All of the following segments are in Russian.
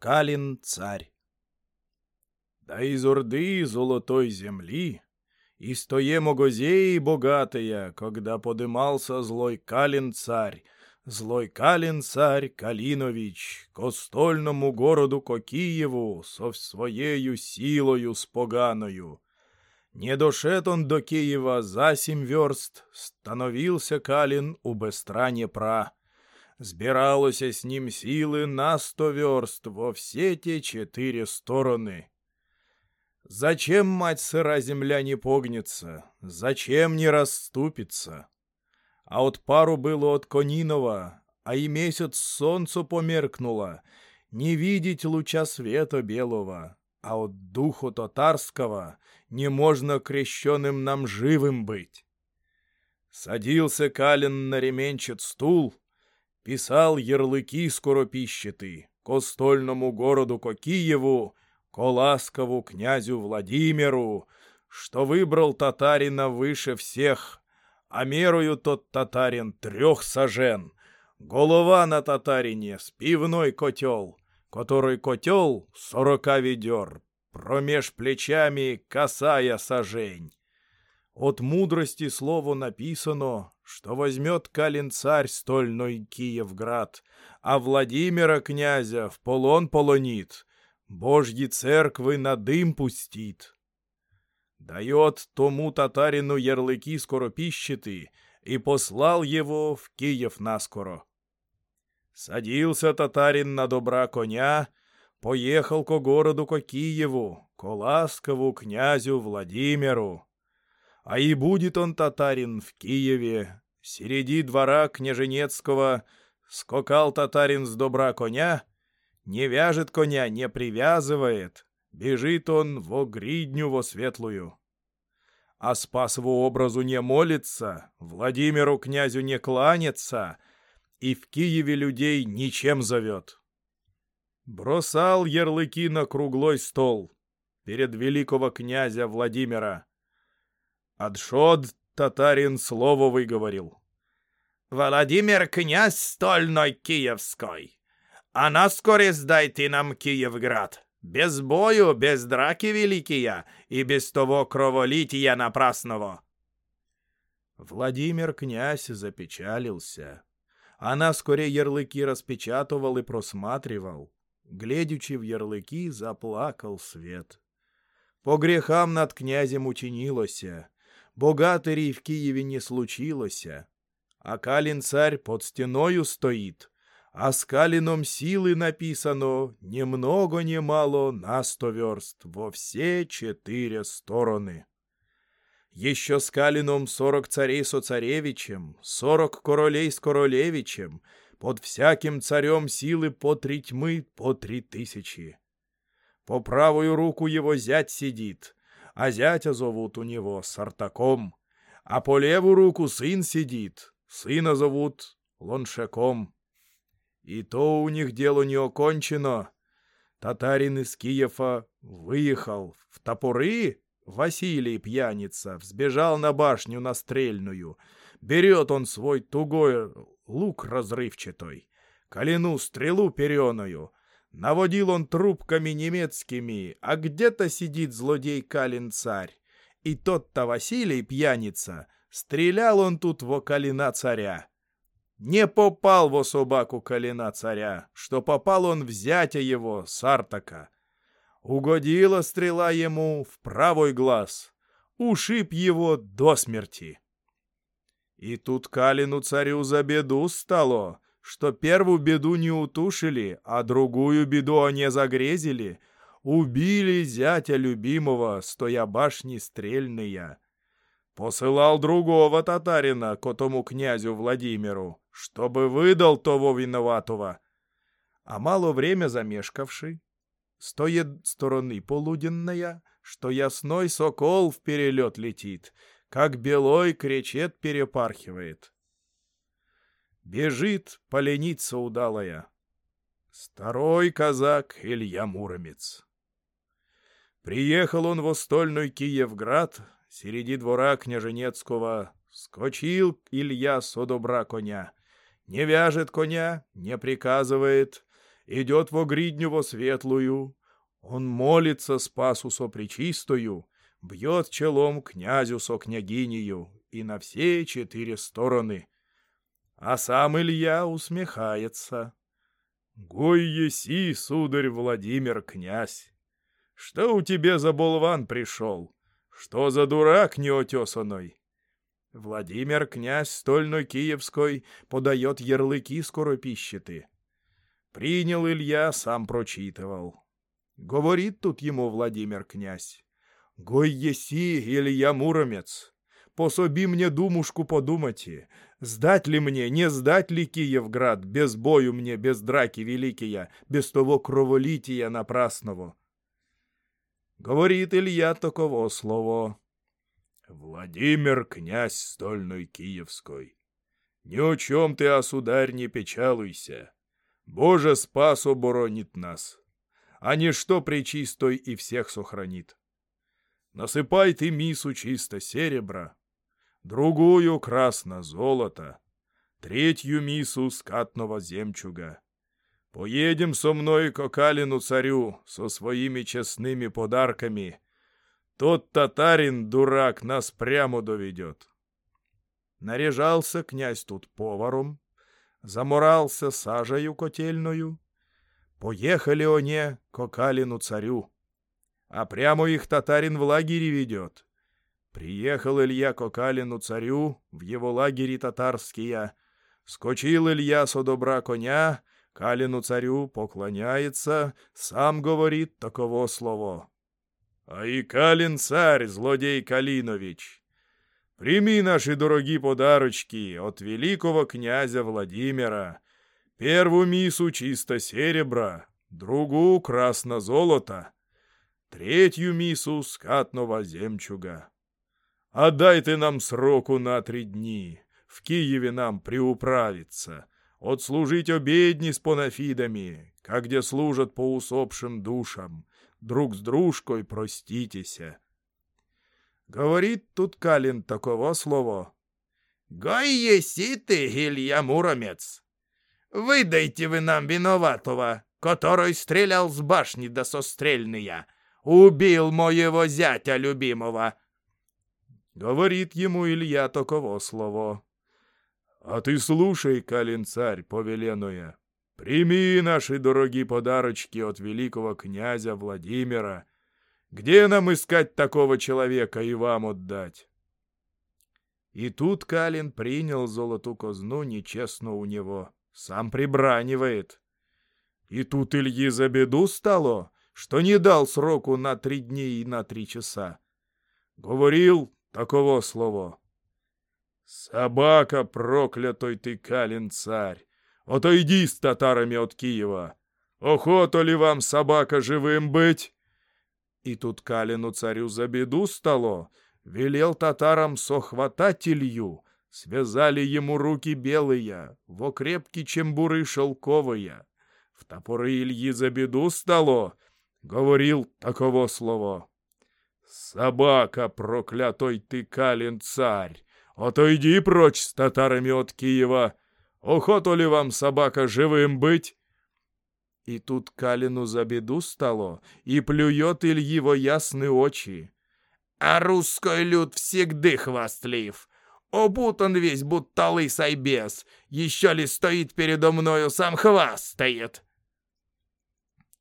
Калин царь. Да из Орды золотой земли, и стоемо гозеи богатые, когда подымался злой Калин царь, злой Калин царь Калинович, ко стольному городу ко Киеву со своею силою споганою. Не дошед он до Киева за семь верст, становился Калин у быстра Днепра. Збиралося с ним силы на сто верст во все те четыре стороны. Зачем, мать сыра, земля не погнется? Зачем не расступится? А от пару было от Конинова, а и месяц солнцу померкнуло, не видеть луча света белого, а от духу татарского не можно крещенным нам живым быть. Садился Калин на ременчат стул, писал ярлыки скоропищеты ко стольному городу ко Киеву, ко ласкову князю Владимиру, что выбрал татарина выше всех, а мерую тот татарин трех сажен, голова на татарине с пивной котел, который котел сорока ведер, промеж плечами косая сажень. От мудрости слову написано, что возьмет Калин царь стольной Киевград, а Владимира князя в полон полонит, Божьи церквы на дым пустит. Дает тому татарину ярлыки скоропищеты и послал его в Киев наскоро. Садился татарин на добра коня, поехал ко городу ко Киеву, ко ласкову князю Владимиру. А и будет он татарин в Киеве, среди двора княженецкого, скокал татарин с добра коня, не вяжет коня, не привязывает, бежит он во гридню во светлую. А спасову образу не молится, Владимиру князю не кланется, и в Киеве людей ничем зовет. Бросал ярлыки на круглой стол перед великого князя Владимира. Адшод татарин слово выговорил. «Владимир князь стольной киевской, а наскоре сдайте нам Киевград, без бою, без драки великие и без того кроволития напрасного». Владимир князь запечалился. Она скорее ярлыки распечатывал и просматривал. Глядячи в ярлыки, заплакал свет. По грехам над князем учинилося, богатырей в Киеве не случилося. А Калин царь под стеною стоит, а с Калином силы написано ни много ни мало на сто верст во все четыре стороны. Еще с Калином сорок царей со царевичем, сорок королей с королевичем, под всяким царем силы по три тьмы, по три тысячи. По правую руку его зять сидит, а зятя зовут у него Сартаком, а по левую руку сын сидит, сына зовут Лоншаком. И то у них дело не окончено. Татарин из Киева выехал в топоры, Василий пьяница, взбежал на башню на стрельную. Берет он свой тугой лук разрывчатой, колену стрелу переною, Наводил он трубками немецкими, а где-то сидит злодей Калин-царь. И тот-то Василий, пьяница, стрелял он тут во Калина царя. Не попал во собаку Калина царя, что попал он в зятя его, Сартака. Угодила стрела ему в правый глаз, ушиб его до смерти. И тут Калину царю за беду стало — что первую беду не утушили, а другую беду они загрезили. Убили зятя любимого, стоя башни стрельные. Посылал другого татарина к тому князю Владимиру, чтобы выдал того виноватого. А мало время замешкавший, стоит стороны полуденная, что ясной сокол в перелет летит, как белой кречет перепархивает. Бежит поленица удалая. Старой казак Илья Муромец. Приехал он в стольный Киевград, среди двора княженецкого, скочил Илья со добра коня. Не вяжет коня, не приказывает, идет во гридню во светлую. Он молится Спасу со причистою, бьет челом князю со княгинею и на все четыре стороны. А сам Илья усмехается. «Гой еси, сударь Владимир, князь! Что у тебя за болван пришел? Что за дурак неотесанный?» Владимир, князь стольной киевской, подает ярлыки скоропищеты. Принял Илья, сам прочитывал. Говорит тут ему Владимир, князь. «Гой еси, Илья Муромец, пособи мне думушку подумати, сдать ли мне, не сдать ли Киевград, без бою мне, без драки великия, без того кроволития напрасного?» Говорит Илья таково слово. Владимир, князь стольной Киевской, ни о чем ты, а сударь, не печалуйся. Боже спас оборонит нас, а ничто пречистой и всех сохранит. Насыпай ты мису чисто серебра, другую красно золото, третью мису скатного земчуга. Поедем со мной к Окалину царю со своими честными подарками — тот татарин, дурак, нас прямо доведет. Наряжался князь тут поваром, заморался сажею котельною. Поехали они к Окалину царю, а прямо их татарин в лагере ведет. Приехал Илья к царю, в его лагере татарские. Скочил Илья со добра коня, Калину царю поклоняется, сам говорит таково слово. А и Калин царь, злодей Калинович, прими наши дорогие подарочки от великого князя Владимира. Первую мису чисто серебра, другую красно золото, третью мису скатного земчуга. Отдай ты нам сроку на три дни, в Киеве нам приуправиться, отслужить обедни с панафидами, как где служат по усопшим душам, друг с дружкой проститеся. Говорит тут Калин такого слова. «Гой еси ты, Илья Муромец! Выдайте вы нам виноватого, который стрелял с башни до сострельные, убил моего зятя любимого!» Говорит ему Илья таково слово. «А ты слушай, Калин царь, повеленуя, Прими наши дорогие подарочки от великого князя Владимира. Где нам искать такого человека и вам отдать?» И тут Калин принял золоту казну нечестно у него, сам прибранивает. И тут Ильи за беду стало, что не дал сроку на три дни и на три часа. Говорил таково слово. «Собака проклятой ты, Калин царь! Отойди с татарами от Киева. Охота ли вам, собака, живым быть?» И тут Калину царю за беду стало, велел татарам сохватать Илью, связали ему руки белые, во крепкие чембуры шелковые. В топоры Ильи за беду стало, говорил таково слово. «Собака, проклятой ты, Калин царь, отойди прочь с татарами от Киева, Охоту ли вам, собака, живым быть?» И тут Калину за беду стало, и плюет Ильи во ясные очи. «А русской люд всегда хвастлив. Обутан весь, будто лысый бес. Еще ли стоит передо мною, сам хвастает!»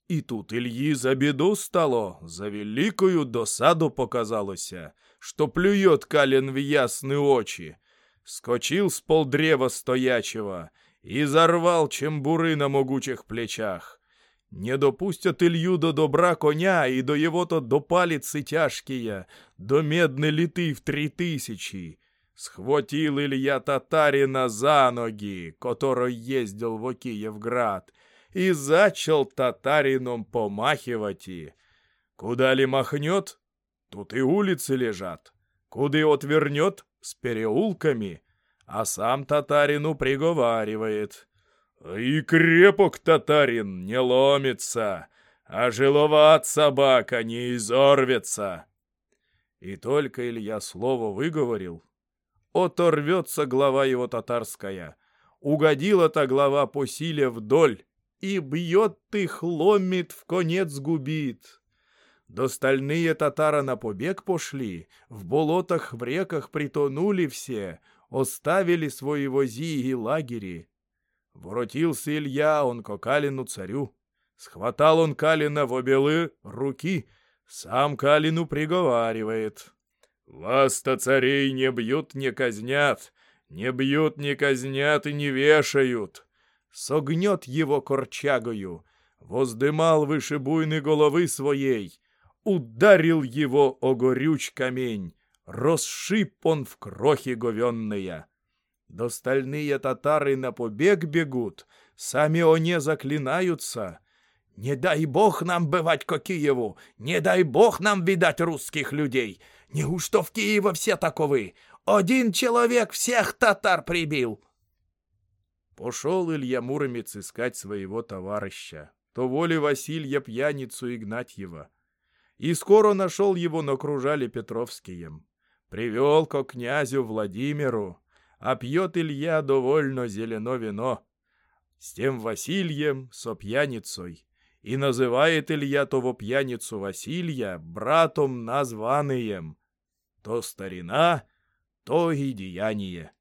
И тут Ильи за беду стало, за великую досаду показалося, что плюет Калин в ясные очи, скочил с полдрева стоячего и зарвал чембуры на могучих плечах. Не допустят Илью до добра коня и до его-то до палицы тяжкие, до медной литы в три тысячи. Схватил Илья татарина за ноги, который ездил в Киевград, и зачал татарином помахивать. И. Куда ли махнет, тут и улицы лежат. Куда отвернет, с переулками, а сам татарину приговаривает. «И крепок татарин не ломится, а жиловат собака не изорвется». И только Илья слово выговорил, оторвется глава его татарская. Угодила та глава по силе вдоль, и бьет их, ломит, в конец губит. Достальные татара на побег пошли, в болотах, в реках притонули все, оставили свои вози и лагери. Воротился Илья, он к Калину царю. Схватал он Калина в обелы руки, сам Калину приговаривает. «Вас-то царей не бьют, не казнят, не бьют, не казнят и не вешают». Согнет его корчагою, воздымал выше буйной головы своей, ударил его о горюч камень, расшиб он в крохи говенные. Достальные татары на побег бегут, сами они заклинаются. Не дай бог нам бывать ко Киеву, не дай бог нам видать русских людей. Неужто в Киеве все таковы? Один человек всех татар прибил. Пошел Илья Муромец искать своего товарища, то воли Василья пьяницу Игнатьева. И скоро нашел его на кружале Петровскием. Привел ко князю Владимиру, а пьет Илья довольно зелено вино. С тем Васильем, со пьяницей. И называет Илья того пьяницу Василья братом названием. То старина, то и деяние.